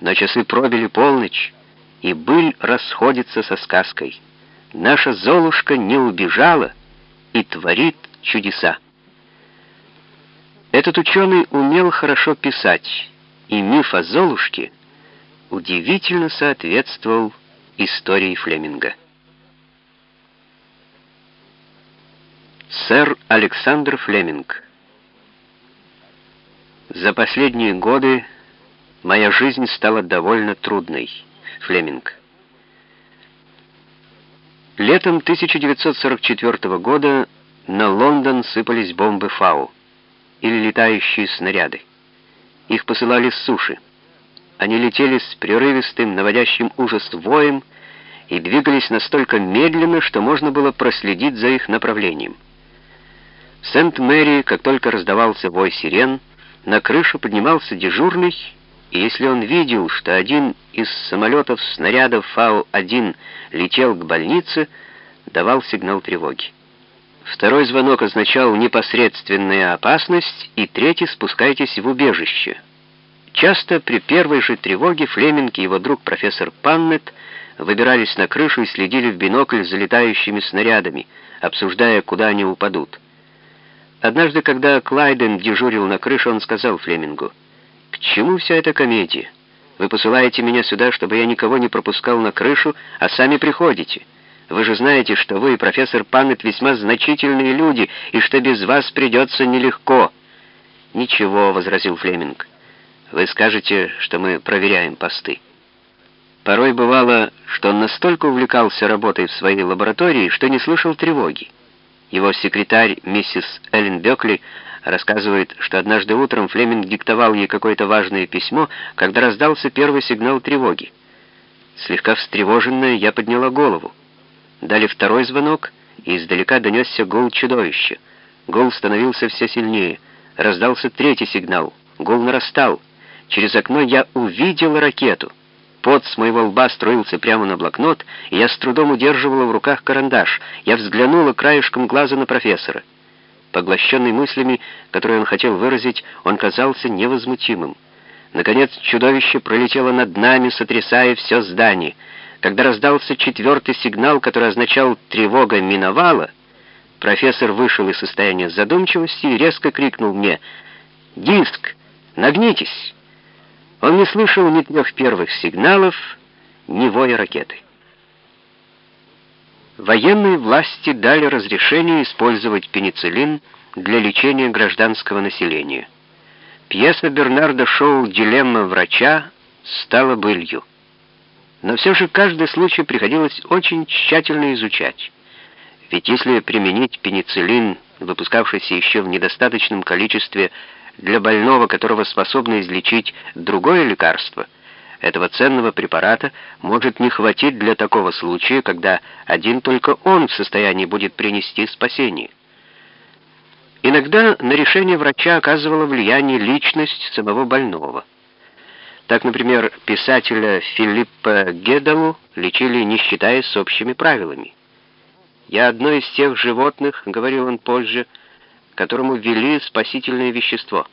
Но часы пробили полночь, и быль расходится со сказкой. Наша Золушка не убежала и творит чудеса. Этот ученый умел хорошо писать, и миф о Золушке удивительно соответствовал истории Флеминга. Сэр Александр Флеминг За последние годы моя жизнь стала довольно трудной. Флеминг Летом 1944 года на Лондон сыпались бомбы Фау или летающие снаряды. Их посылали с суши. Они летели с прерывистым, наводящим ужас воем и двигались настолько медленно, что можно было проследить за их направлением. В Сент-Мэри, как только раздавался вой сирен, на крышу поднимался дежурный, и если он видел, что один из самолетов снарядов Фау-1 летел к больнице, давал сигнал тревоги. Второй звонок означал непосредственная опасность, и третий — спускайтесь в убежище. Часто при первой же тревоге Флеминг и его друг профессор Паннет выбирались на крышу и следили в бинокль за летающими снарядами, обсуждая, куда они упадут. Однажды, когда Клайден дежурил на крыше, он сказал Флемингу, «К чему вся эта комедия? Вы посылаете меня сюда, чтобы я никого не пропускал на крышу, а сами приходите». Вы же знаете, что вы и профессор Паннет весьма значительные люди, и что без вас придется нелегко». «Ничего», — возразил Флеминг. «Вы скажете, что мы проверяем посты». Порой бывало, что он настолько увлекался работой в своей лаборатории, что не слышал тревоги. Его секретарь, миссис Эллен Бёкли, рассказывает, что однажды утром Флеминг диктовал ей какое-то важное письмо, когда раздался первый сигнал тревоги. Слегка встревоженная, я подняла голову. Дали второй звонок, и издалека донесся гул чудовища. Гул становился все сильнее. Раздался третий сигнал. Гул нарастал. Через окно я увидел ракету. Пот с моего лба строился прямо на блокнот, и я с трудом удерживала в руках карандаш. Я взглянула краешком глаза на профессора. Поглощенный мыслями, которые он хотел выразить, он казался невозмутимым. Наконец чудовище пролетело над нами, сотрясая все здание — когда раздался четвертый сигнал, который означал «тревога миновала», профессор вышел из состояния задумчивости и резко крикнул мне «Диск! Нагнитесь!» Он не слышал ни трех первых сигналов, ни воя ракеты. Военные власти дали разрешение использовать пенициллин для лечения гражданского населения. Пьеса Бернарда Шоу «Дилемма врача» стала былью. Но все же каждый случай приходилось очень тщательно изучать. Ведь если применить пенициллин, выпускавшийся еще в недостаточном количестве для больного, которого способно излечить другое лекарство, этого ценного препарата может не хватить для такого случая, когда один только он в состоянии будет принести спасение. Иногда на решение врача оказывала влияние личность самого больного. Так, например, писателя Филиппа Гедалу лечили, не считаясь общими правилами. «Я одно из тех животных, — говорил он позже, — которому ввели спасительное вещество.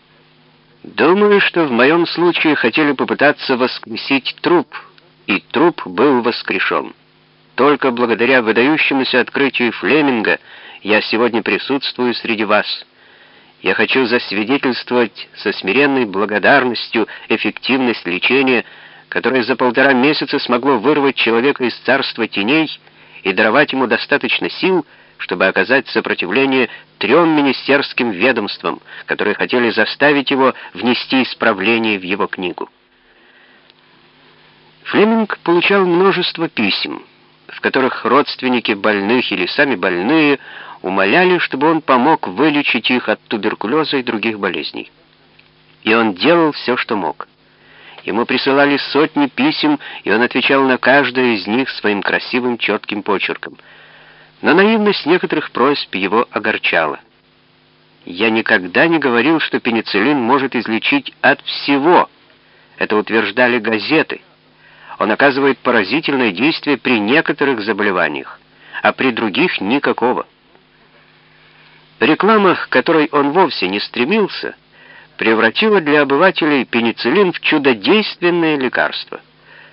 Думаю, что в моем случае хотели попытаться воскресить труп, и труп был воскрешен. Только благодаря выдающемуся открытию Флеминга я сегодня присутствую среди вас». Я хочу засвидетельствовать со смиренной благодарностью эффективность лечения, которое за полтора месяца смогло вырвать человека из царства теней и даровать ему достаточно сил, чтобы оказать сопротивление трем министерским ведомствам, которые хотели заставить его внести исправление в его книгу. Флеминг получал множество писем, в которых родственники больных или сами больные умоляли, чтобы он помог вылечить их от туберкулеза и других болезней. И он делал все, что мог. Ему присылали сотни писем, и он отвечал на каждое из них своим красивым четким почерком. Но наивность некоторых просьб его огорчала. «Я никогда не говорил, что пенициллин может излечить от всего», — это утверждали газеты. Он оказывает поразительное действие при некоторых заболеваниях, а при других никакого. Реклама, к которой он вовсе не стремился, превратила для обывателей пенициллин в чудодейственное лекарство.